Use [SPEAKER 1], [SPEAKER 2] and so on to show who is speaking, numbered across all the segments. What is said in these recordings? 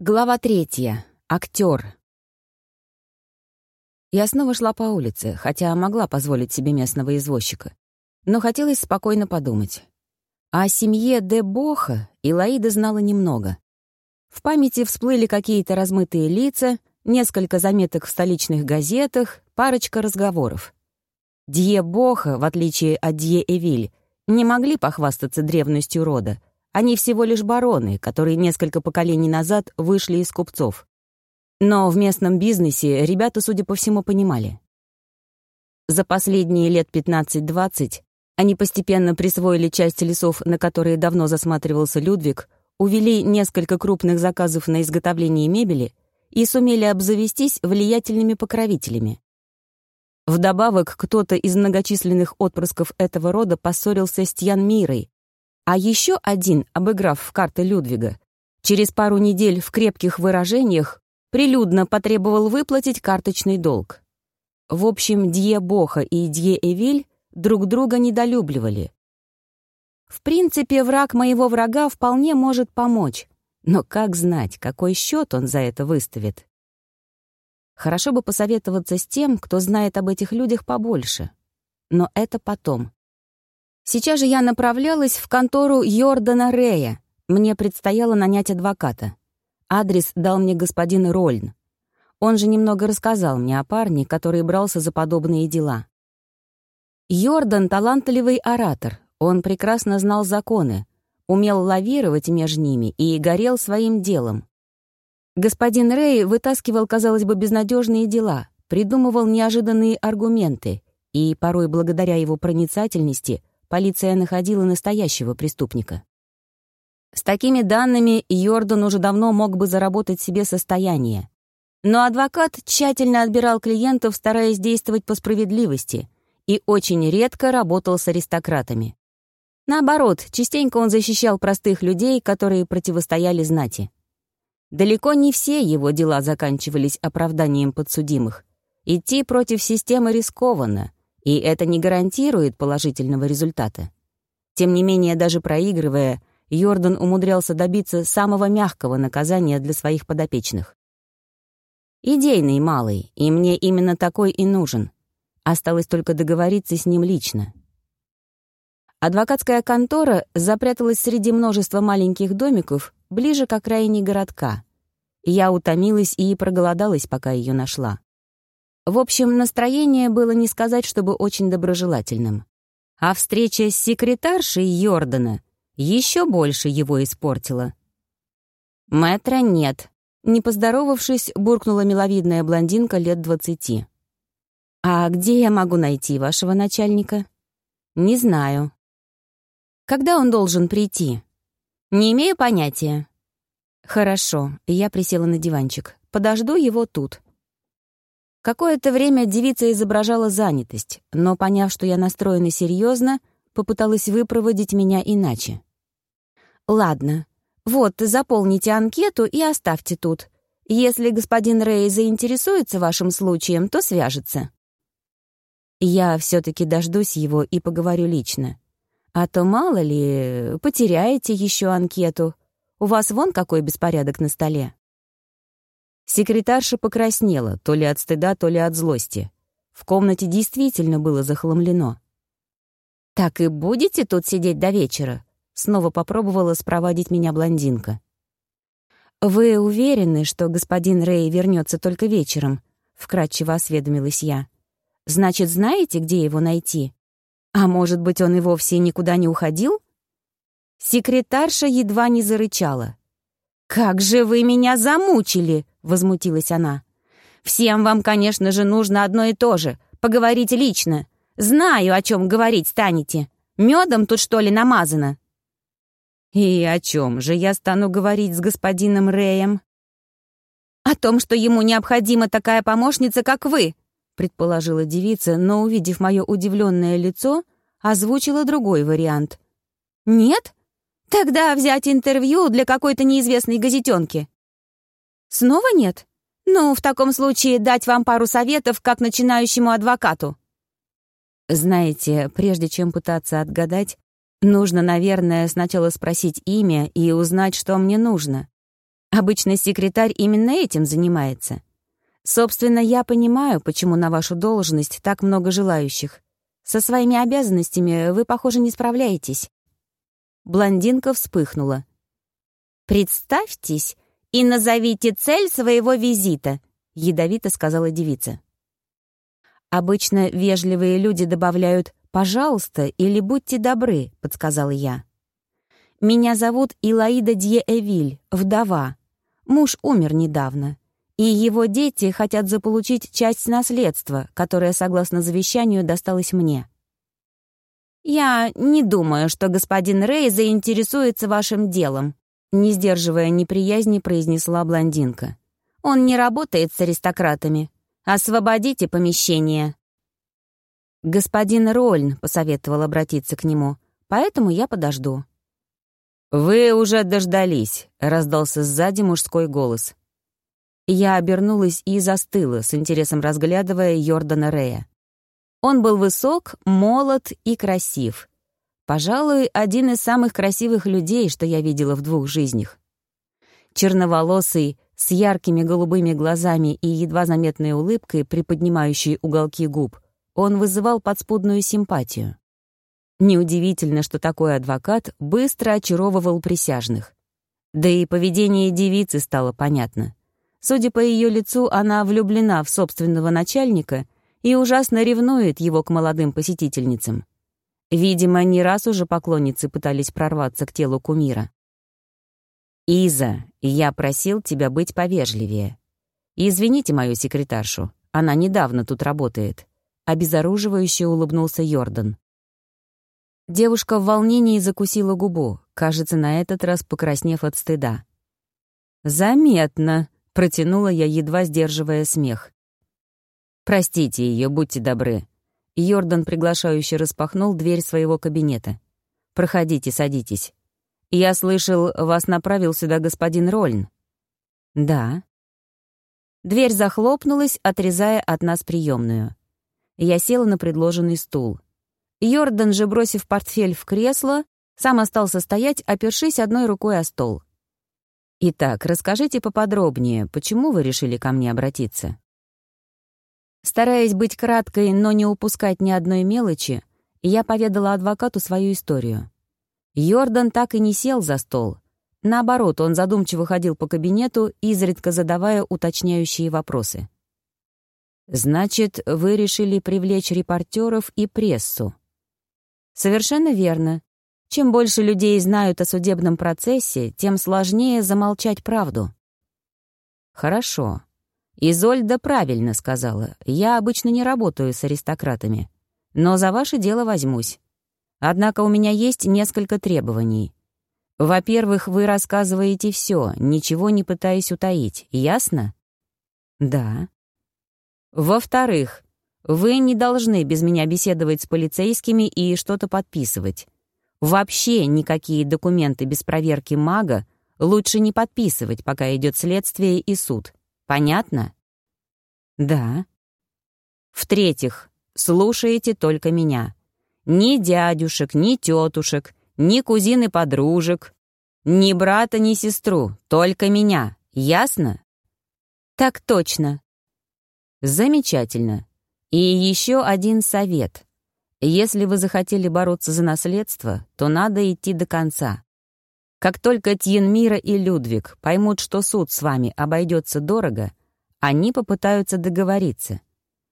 [SPEAKER 1] Глава третья. Актер. Я снова шла по улице, хотя могла позволить себе местного извозчика. Но хотелось спокойно подумать. О семье Де Боха Илаида знала немного. В памяти всплыли какие-то размытые лица, несколько заметок в столичных газетах, парочка разговоров. Дье Боха, в отличие от Дье Эвиль, не могли похвастаться древностью рода — они всего лишь бароны, которые несколько поколений назад вышли из купцов. Но в местном бизнесе ребята, судя по всему, понимали. За последние лет 15-20 они постепенно присвоили часть лесов, на которые давно засматривался Людвиг, увели несколько крупных заказов на изготовление мебели и сумели обзавестись влиятельными покровителями. Вдобавок, кто-то из многочисленных отпрысков этого рода поссорился с Тьян Мирой, а еще один, обыграв в карты Людвига, через пару недель в крепких выражениях прилюдно потребовал выплатить карточный долг. В общем, Дье Боха и Дье Эвиль друг друга недолюбливали. В принципе, враг моего врага вполне может помочь, но как знать, какой счет он за это выставит? Хорошо бы посоветоваться с тем, кто знает об этих людях побольше. Но это потом. Сейчас же я направлялась в контору Йордана Рея. Мне предстояло нанять адвоката. Адрес дал мне господин Рольн. Он же немного рассказал мне о парне, который брался за подобные дела. Йордан — талантливый оратор. Он прекрасно знал законы, умел лавировать между ними и горел своим делом. Господин Рэй вытаскивал, казалось бы, безнадежные дела, придумывал неожиданные аргументы, и порой благодаря его проницательности — полиция находила настоящего преступника. С такими данными Йордан уже давно мог бы заработать себе состояние. Но адвокат тщательно отбирал клиентов, стараясь действовать по справедливости, и очень редко работал с аристократами. Наоборот, частенько он защищал простых людей, которые противостояли знати. Далеко не все его дела заканчивались оправданием подсудимых. Идти против системы рискованно, и это не гарантирует положительного результата. Тем не менее, даже проигрывая, Йордан умудрялся добиться самого мягкого наказания для своих подопечных. Идейный малый, и мне именно такой и нужен. Осталось только договориться с ним лично. Адвокатская контора запряталась среди множества маленьких домиков ближе к окраине городка. Я утомилась и проголодалась, пока ее нашла. В общем, настроение было не сказать, чтобы очень доброжелательным. А встреча с секретаршей Йордана еще больше его испортила. «Мэтра нет», — не поздоровавшись, буркнула миловидная блондинка лет двадцати. «А где я могу найти вашего начальника?» «Не знаю». «Когда он должен прийти?» «Не имею понятия». «Хорошо», — я присела на диванчик. «Подожду его тут». Какое-то время девица изображала занятость, но, поняв, что я настроена серьезно, попыталась выпроводить меня иначе. «Ладно, вот, заполните анкету и оставьте тут. Если господин Рэй заинтересуется вашим случаем, то свяжется». Я все-таки дождусь его и поговорю лично. А то, мало ли, потеряете еще анкету. У вас вон какой беспорядок на столе. Секретарша покраснела, то ли от стыда, то ли от злости. В комнате действительно было захламлено. «Так и будете тут сидеть до вечера?» Снова попробовала спровадить меня блондинка. «Вы уверены, что господин Рэй вернется только вечером?» — вкратчиво осведомилась я. «Значит, знаете, где его найти? А может быть, он и вовсе никуда не уходил?» Секретарша едва не зарычала. «Как же вы меня замучили!» — возмутилась она. «Всем вам, конечно же, нужно одно и то же — поговорить лично. Знаю, о чем говорить станете. Медом тут, что ли, намазано?» «И о чем же я стану говорить с господином Рэем?» «О том, что ему необходима такая помощница, как вы», — предположила девица, но, увидев мое удивленное лицо, озвучила другой вариант. «Нет? Тогда взять интервью для какой-то неизвестной газетенки. Снова нет? Ну, в таком случае дать вам пару советов, как начинающему адвокату. Знаете, прежде чем пытаться отгадать, нужно, наверное, сначала спросить имя и узнать, что мне нужно. Обычно секретарь именно этим занимается. Собственно, я понимаю, почему на вашу должность так много желающих. Со своими обязанностями вы, похоже, не справляетесь». Блондинка вспыхнула. «Представьтесь и назовите цель своего визита», — ядовито сказала девица. «Обычно вежливые люди добавляют «пожалуйста» или «будьте добры», — подсказала я. «Меня зовут Илаида Дье-Эвиль, вдова. Муж умер недавно, и его дети хотят заполучить часть наследства, которое, согласно завещанию, досталось мне. «Я не думаю, что господин Рэй заинтересуется вашим делом», не сдерживая неприязни, произнесла блондинка. «Он не работает с аристократами. Освободите помещение». «Господин Рольн», — посоветовал обратиться к нему, «поэтому я подожду».
[SPEAKER 2] «Вы уже дождались», — раздался сзади мужской голос.
[SPEAKER 1] Я обернулась и застыла, с интересом разглядывая Йордана Рея. Он был высок, молод и красив. Пожалуй, один из самых красивых людей, что я видела в двух жизнях. Черноволосый, с яркими голубыми глазами и едва заметной улыбкой, приподнимающей уголки губ, он вызывал подспудную симпатию. Неудивительно, что такой адвокат быстро очаровывал присяжных. Да и поведение девицы стало понятно. Судя по ее лицу, она влюблена в собственного начальника и ужасно ревнует его к молодым посетительницам. Видимо, не раз уже поклонницы пытались прорваться к телу кумира.
[SPEAKER 2] «Иза, я просил тебя быть повежливее. Извините мою секретаршу, она недавно тут работает», — обезоруживающе улыбнулся Йордан.
[SPEAKER 1] Девушка в волнении закусила губу, кажется, на этот раз покраснев от стыда.
[SPEAKER 2] «Заметно», — протянула я, едва сдерживая смех. «Простите ее, будьте добры».
[SPEAKER 1] Йордан приглашающе распахнул дверь своего кабинета. «Проходите, садитесь. Я слышал, вас направил сюда господин Рольн».
[SPEAKER 2] «Да».
[SPEAKER 1] Дверь захлопнулась, отрезая от нас приемную. Я села на предложенный стул. Йордан же, бросив портфель в кресло, сам остался стоять, опершись одной рукой о стол. «Итак, расскажите поподробнее, почему вы решили ко мне обратиться?» Стараясь быть краткой, но не упускать ни одной мелочи, я поведала адвокату свою историю. Йордан так и не сел за стол. Наоборот, он задумчиво ходил по кабинету, изредка задавая уточняющие вопросы. «Значит, вы решили привлечь репортеров и прессу?» Совершенно верно. Чем больше людей знают о судебном процессе, тем сложнее замолчать правду. Хорошо. Изольда правильно сказала. Я обычно не работаю с аристократами. Но за ваше дело возьмусь. Однако у меня есть несколько требований. Во-первых, вы рассказываете все, ничего не пытаясь утаить. Ясно? Да. Во-вторых, вы не должны без меня беседовать с полицейскими и что-то подписывать. Вообще никакие документы без проверки мага лучше не подписывать, пока идет следствие и суд. Понятно? Да. В-третьих, слушаете только меня. Ни дядюшек, ни тетушек, ни кузин и подружек, ни брата, ни сестру, только меня. Ясно? Так точно. Замечательно. И еще один совет. Если вы захотели бороться за наследство, то надо идти до конца. Как только Тьенмира и Людвиг поймут, что суд с вами обойдется дорого, они попытаются договориться.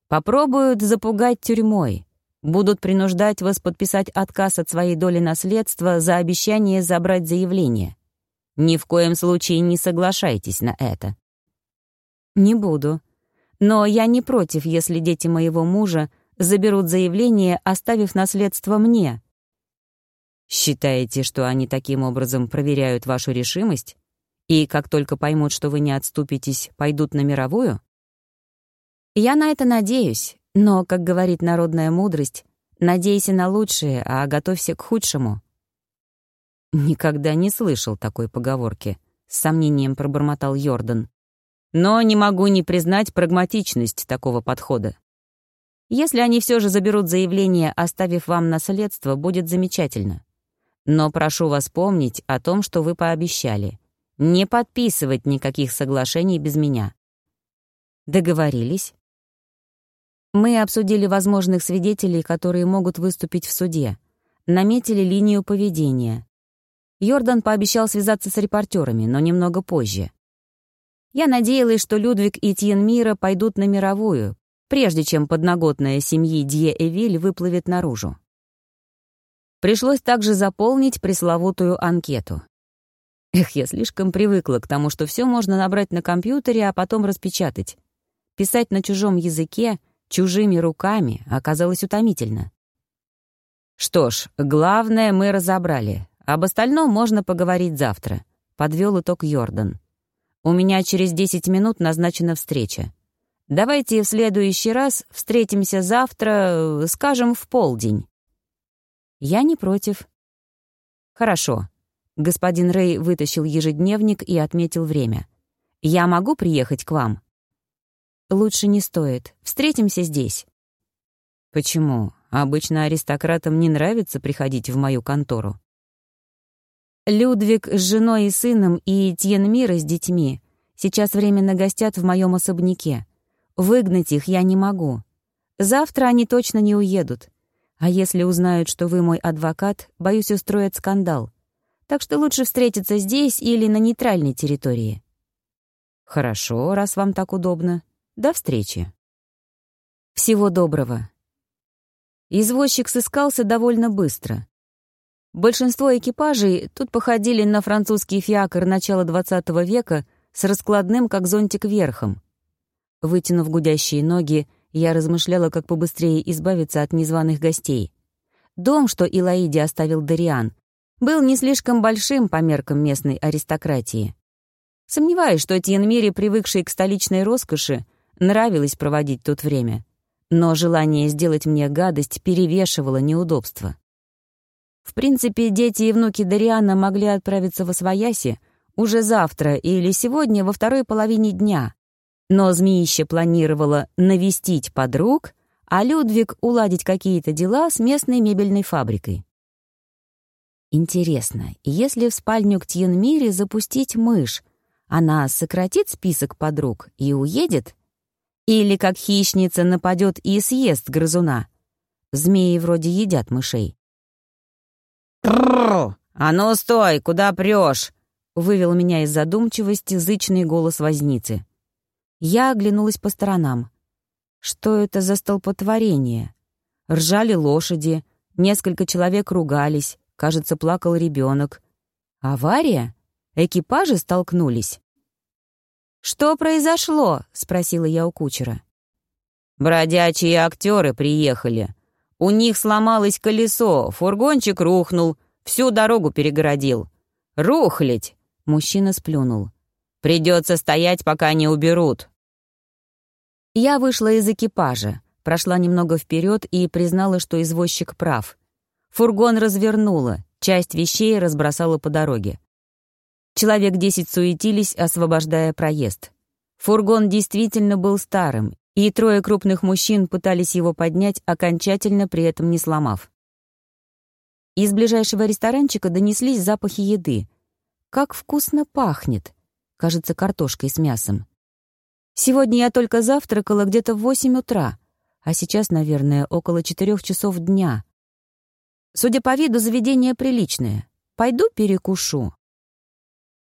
[SPEAKER 1] Попробуют запугать тюрьмой, будут принуждать вас подписать отказ от своей доли наследства за обещание забрать заявление. Ни в коем случае не соглашайтесь на это. Не буду. Но я не против, если дети моего мужа заберут заявление, оставив наследство мне. Считаете, что они таким образом проверяют вашу решимость? И как только поймут, что вы не отступитесь, пойдут на мировую? Я на это надеюсь, но, как говорит народная мудрость, надейся на лучшее, а готовься к худшему. Никогда не слышал такой поговорки, с сомнением пробормотал Йордан. Но не могу не признать прагматичность такого подхода. Если они все же заберут заявление, оставив вам наследство, будет замечательно. Но прошу вас помнить о том, что вы пообещали.
[SPEAKER 2] не подписывать никаких соглашений без меня. Договорились. Мы обсудили возможных свидетелей, которые могут выступить в суде. Наметили линию поведения. Йордан пообещал связаться с репортерами, но немного позже. Я надеялась, что Людвиг и Тьенмира пойдут на мировую, прежде чем подноготная семьи Дье-Эвиль выплывет наружу. Пришлось также заполнить пресловутую анкету. Эх, я слишком привыкла к тому, что все можно набрать на компьютере, а потом распечатать. Писать на чужом языке, чужими руками оказалось утомительно. Что ж, главное мы разобрали. Об остальном можно поговорить завтра, подвел итог Йордан. У меня через 10 минут назначена встреча. Давайте в следующий раз встретимся завтра, скажем, в полдень. Я не против. Хорошо. Господин Рэй вытащил ежедневник и отметил время. Я могу приехать к вам? Лучше не стоит. Встретимся здесь». «Почему? Обычно аристократам не нравится приходить в мою контору». «Людвиг с женой и сыном и Тьенмира с детьми сейчас временно гостят в моем особняке. Выгнать их я не могу. Завтра они точно не уедут. А если узнают, что вы мой адвокат, боюсь, устроят скандал. Так что лучше встретиться здесь или на нейтральной территории». «Хорошо, раз вам так удобно. До встречи. Всего доброго. Извозчик сыскался довольно быстро. Большинство экипажей тут походили на французский фиакр начала XX века с раскладным, как зонтик, верхом. Вытянув гудящие ноги, я размышляла, как побыстрее избавиться от незваных гостей. Дом, что Илаиде оставил Дариан, был не слишком большим по меркам местной аристократии. Сомневаюсь, что Тиенмири, привыкший к столичной роскоши, Нравилось проводить тут время. Но желание сделать мне гадость перевешивало неудобство. В принципе, дети и внуки Дариана могли отправиться в Освояси уже завтра или сегодня во второй половине дня. Но змеище планировало навестить подруг, а Людвиг уладить какие-то дела с местной мебельной фабрикой. Интересно, если в спальню к Тьенмире запустить мышь, она сократит список подруг и уедет? Или как хищница нападет и съест грызуна. Змеи вроде едят мышей.
[SPEAKER 3] «Трррр! А ну стой! Куда прешь?»
[SPEAKER 2] — вывел меня из задумчивости зычный голос возницы. Я оглянулась по сторонам. Что это за столпотворение? Ржали лошади, несколько человек ругались, кажется, плакал ребенок. Авария? Экипажи столкнулись? «Что произошло?» — спросила я у кучера.
[SPEAKER 3] «Бродячие актеры приехали. У них сломалось колесо, фургончик рухнул, всю дорогу перегородил. Рухлить!» — мужчина сплюнул. «Придется стоять, пока не уберут».
[SPEAKER 2] Я вышла из экипажа, прошла немного вперед и признала, что извозчик прав. Фургон развернула, часть вещей разбросала по дороге. Человек десять суетились, освобождая проезд. Фургон действительно был старым, и трое крупных мужчин пытались его поднять, окончательно при этом не сломав. Из ближайшего ресторанчика донеслись запахи еды. Как вкусно пахнет! Кажется, картошкой с мясом. Сегодня я только завтракала где-то в восемь утра, а сейчас, наверное, около четырех часов дня. Судя по виду, заведение приличное. Пойду перекушу.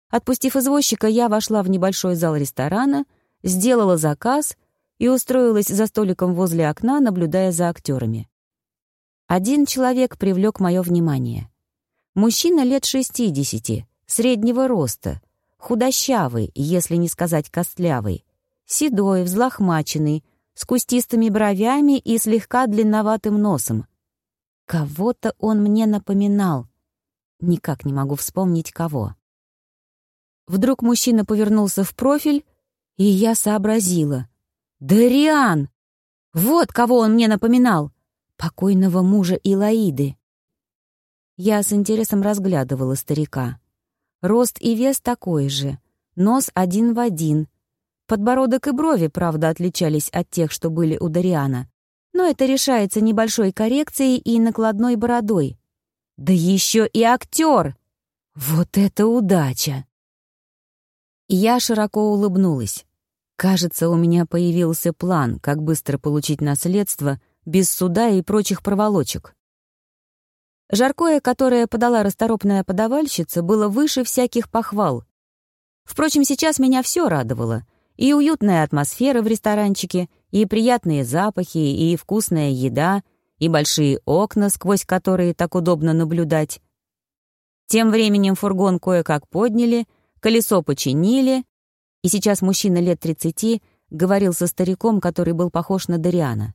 [SPEAKER 2] Отпустив извозчика, я вошла в небольшой зал ресторана, сделала заказ и устроилась за столиком возле окна, наблюдая за актерами. Один человек привлек мое внимание. Мужчина лет шестидесяти, среднего роста, худощавый, если не сказать костлявый, седой, взлохмаченный, с кустистыми бровями и слегка длинноватым носом. Кого-то он мне напоминал. Никак не могу вспомнить, кого. Вдруг мужчина повернулся в профиль, и я сообразила. «Дариан! Вот кого он мне напоминал! Покойного мужа Илаиды!» Я с интересом разглядывала старика. Рост и вес такой же, нос один в один. Подбородок и брови, правда, отличались от тех, что были у Дариана. Но это решается небольшой коррекцией и накладной бородой. Да еще и актер! Вот это удача! Я широко улыбнулась. Кажется, у меня появился план, как быстро получить наследство без суда и прочих проволочек. Жаркое, которое подала расторопная подавальщица, было выше всяких похвал. Впрочем, сейчас меня все радовало. И уютная атмосфера в ресторанчике, и приятные запахи, и вкусная еда, и большие окна, сквозь которые так удобно наблюдать. Тем временем фургон кое-как подняли, колесо починили, и сейчас мужчина лет тридцати говорил со стариком, который был похож на Дариана.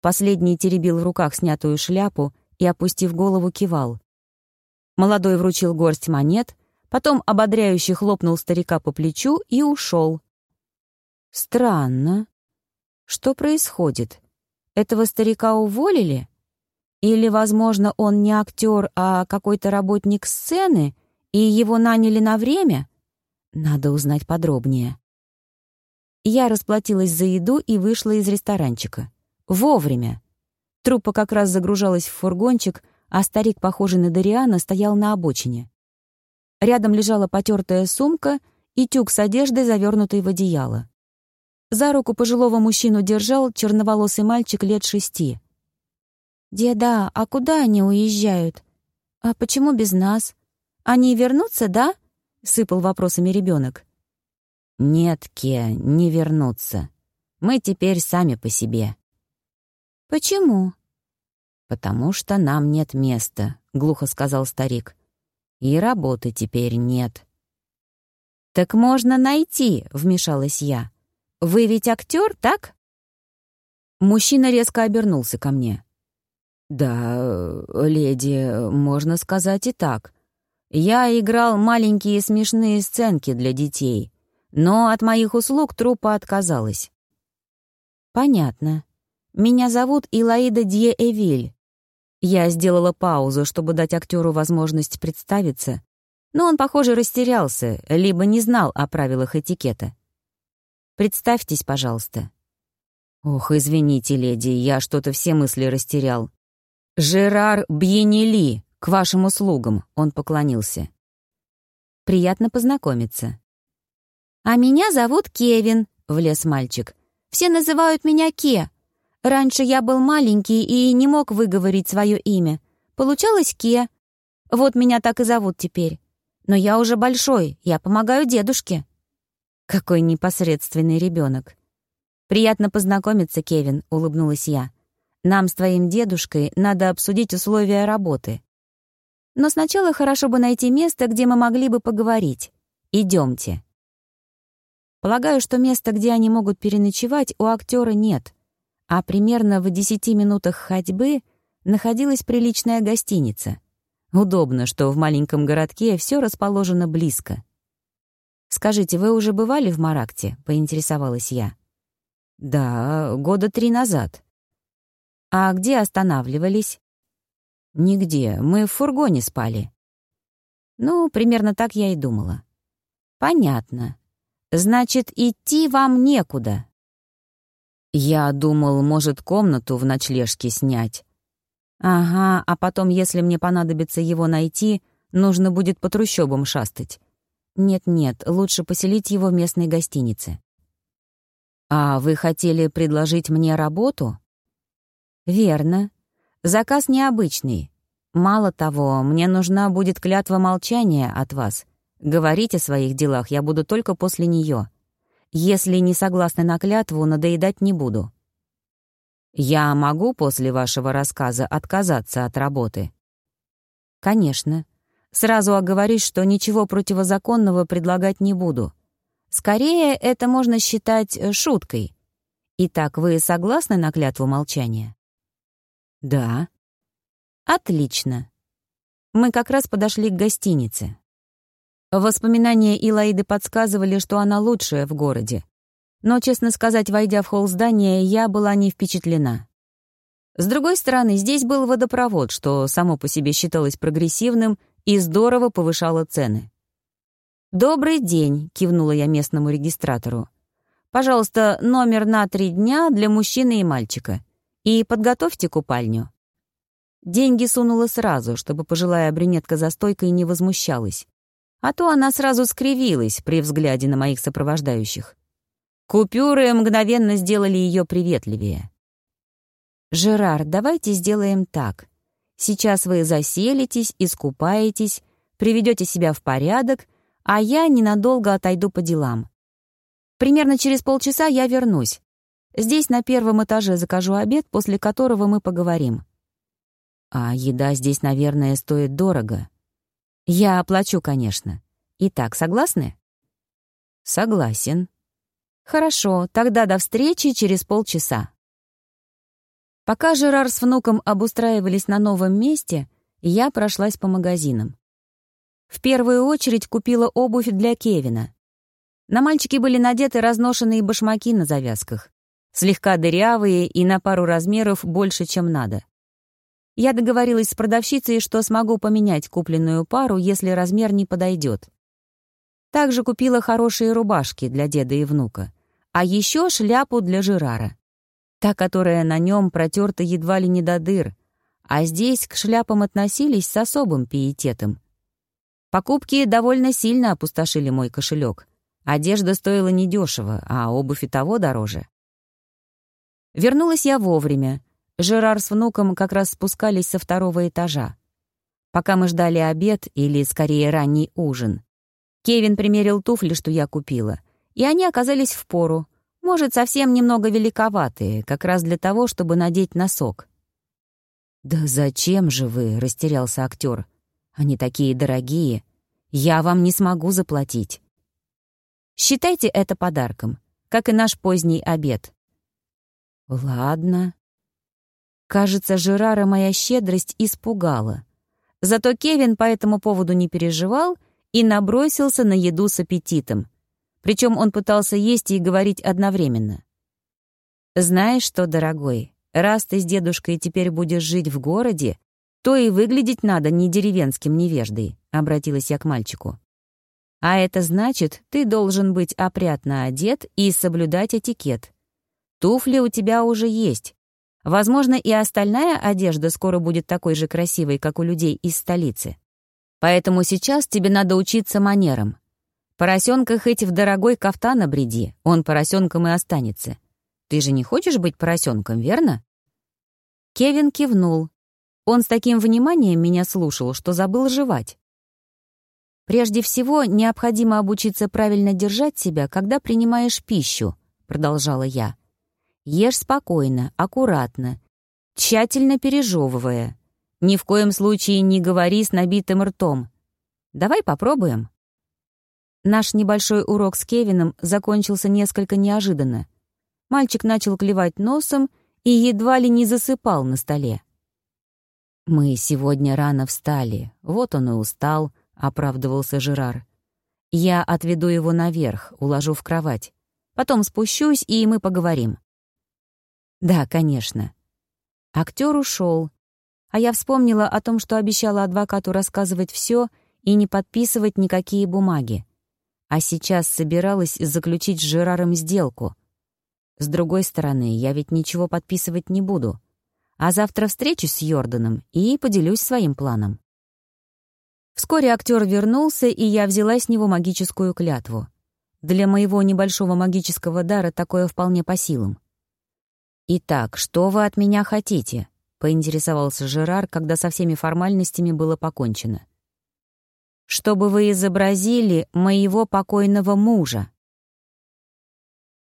[SPEAKER 2] Последний теребил в руках снятую шляпу и, опустив голову, кивал. Молодой вручил горсть монет, потом ободряюще хлопнул старика по плечу и ушел. Странно. Что происходит? Этого старика уволили? Или, возможно, он не актер, а какой-то работник сцены, и его наняли на время? Надо узнать подробнее. Я расплатилась за еду и вышла из ресторанчика. Вовремя. Труппа как раз загружалась в фургончик, а старик, похожий на Дариана, стоял на обочине. Рядом лежала потертая сумка и тюк с одеждой, завернутый в одеяло. За руку пожилого мужчину держал черноволосый мальчик лет шести. «Деда, а куда они уезжают? А почему без нас? Они вернутся, да?» — сыпал вопросами ребенок.
[SPEAKER 3] «Нет, Ке, не вернутся. Мы теперь сами по себе».
[SPEAKER 2] «Почему?»
[SPEAKER 3] «Потому что нам нет места», — глухо сказал старик. «И работы теперь нет».
[SPEAKER 2] «Так можно найти», — вмешалась я. «Вы ведь актер, так?» Мужчина резко обернулся ко мне.
[SPEAKER 3] «Да, леди, можно сказать и так. Я играл маленькие смешные сценки для детей, но от моих услуг труппа отказалась».
[SPEAKER 2] «Понятно. Меня зовут Илаида Дье-Эвиль. Я сделала паузу, чтобы дать актеру возможность представиться, но он, похоже, растерялся, либо не знал о правилах этикета. Представьтесь, пожалуйста.
[SPEAKER 3] Ох, извините, леди, я что-то все мысли растерял. Жерар Бьенели, к вашим услугам, он поклонился.
[SPEAKER 2] Приятно познакомиться. А меня зовут Кевин, влез мальчик. Все называют меня Ке. Раньше я был маленький и не мог выговорить свое имя. Получалось Ке. Вот меня так и зовут теперь. Но я уже большой, я помогаю дедушке. Какой непосредственный ребенок. Приятно познакомиться, Кевин, улыбнулась я. Нам с твоим дедушкой надо обсудить условия работы. Но сначала хорошо бы найти место, где мы могли бы поговорить. Идемте. Полагаю, что места, где они могут переночевать, у актера нет а примерно в десяти минутах ходьбы находилась приличная гостиница. Удобно, что в маленьком городке все расположено близко. «Скажите, вы уже бывали в Маракте?» — поинтересовалась я.
[SPEAKER 3] «Да, года три назад».
[SPEAKER 2] «А где останавливались?»
[SPEAKER 3] «Нигде. Мы в фургоне спали».
[SPEAKER 2] «Ну, примерно так я и думала». «Понятно. Значит, идти вам некуда,
[SPEAKER 3] я думал, может, комнату в ночлежке снять.
[SPEAKER 2] Ага, а потом, если мне понадобится его найти, нужно будет по трущобам шастать. Нет-нет, лучше поселить его в местной гостинице.
[SPEAKER 3] А вы хотели предложить мне работу?
[SPEAKER 2] Верно. Заказ необычный. Мало того, мне нужна будет клятва молчания от вас. Говорить о своих делах я буду только после нее. Если не согласны на клятву, надоедать не буду.
[SPEAKER 3] Я могу после вашего рассказа отказаться от работы?
[SPEAKER 2] Конечно. Сразу оговорюсь, что ничего противозаконного предлагать не буду. Скорее, это можно считать э, шуткой. Итак, вы согласны на клятву молчания?
[SPEAKER 3] Да.
[SPEAKER 2] Отлично. Мы как раз подошли к гостинице. Воспоминания Илаиды подсказывали, что она лучшая в городе. Но, честно сказать, войдя в холл здания, я была не впечатлена. С другой стороны, здесь был водопровод, что само по себе считалось прогрессивным и здорово повышало цены. «Добрый день», — кивнула я местному регистратору. «Пожалуйста, номер на три дня для мужчины и мальчика. И подготовьте купальню». Деньги сунула сразу, чтобы пожилая брюнетка за стойкой не возмущалась. А то она сразу скривилась при взгляде на моих сопровождающих. Купюры мгновенно сделали ее приветливее. «Жерар, давайте сделаем так. Сейчас вы заселитесь, искупаетесь, приведете себя в порядок, а я ненадолго отойду по делам. Примерно через полчаса я вернусь. Здесь на первом этаже закажу обед, после которого мы поговорим. А еда здесь, наверное, стоит дорого. Я оплачу, конечно. Итак, согласны? Согласен. Хорошо, тогда до встречи через полчаса. Пока Жерар с внуком обустраивались на новом месте, я прошлась по магазинам. В первую очередь купила обувь для Кевина. На мальчике были надеты разношенные башмаки на завязках, слегка дырявые и на пару размеров больше, чем надо. Я договорилась с продавщицей, что смогу поменять купленную пару, если размер не подойдет. Также купила хорошие рубашки для деда и внука, а еще шляпу для Жерара. Та, которая на нем протерта едва ли не до дыр, а здесь к шляпам относились с особым пиететом. Покупки довольно сильно опустошили мой кошелек — Одежда стоила недешево, а обувь и того дороже. Вернулась я вовремя. Жерар с внуком как раз спускались со второго этажа. Пока мы ждали обед, или скорее ранний ужин, Кевин примерил туфли, что я купила, и они оказались в пору, может, совсем немного великоватые, как раз для того, чтобы надеть носок. «Да зачем же вы?» — растерялся актер. «Они такие дорогие. Я вам не смогу заплатить». Считайте это подарком, как и наш поздний обед». «Ладно». Кажется, Жерара моя щедрость испугала. Зато Кевин по этому поводу не переживал и набросился на еду с аппетитом. Причем он пытался есть и говорить одновременно. «Знаешь что, дорогой, раз ты с дедушкой теперь будешь жить в городе, то и выглядеть надо не деревенским невеждой», — обратилась я к мальчику. А это значит, ты должен быть опрятно одет и соблюдать этикет. Туфли у тебя уже есть. Возможно, и остальная одежда скоро будет такой же красивой, как у людей из столицы. Поэтому сейчас тебе надо учиться манерам. Поросенка хоть в дорогой кафтан обреди, он поросенком и останется. Ты же не хочешь быть поросенком, верно? Кевин кивнул. Он с таким вниманием меня слушал, что забыл жевать. «Прежде всего, необходимо обучиться правильно держать себя, когда принимаешь пищу», — продолжала я. «Ешь спокойно, аккуратно, тщательно пережевывая. Ни в коем случае не говори с набитым ртом. Давай попробуем». Наш небольшой урок с Кевином закончился несколько неожиданно. Мальчик начал клевать носом и едва ли не засыпал на столе. «Мы сегодня рано встали, вот он и устал», — оправдывался Жерар. «Я отведу его наверх, уложу в кровать. Потом спущусь, и мы поговорим». «Да, конечно». Актер ушел, а я вспомнила о том, что обещала адвокату рассказывать все и не подписывать никакие бумаги. А сейчас собиралась заключить с Жераром сделку. С другой стороны, я ведь ничего подписывать не буду. А завтра встречусь с Йорданом и поделюсь своим планом. Вскоре актер вернулся, и я взяла с него магическую клятву. Для моего небольшого магического дара такое вполне по силам. «Итак, что вы от меня хотите?» — поинтересовался Жерар, когда со всеми формальностями было покончено. «Чтобы вы изобразили моего покойного мужа».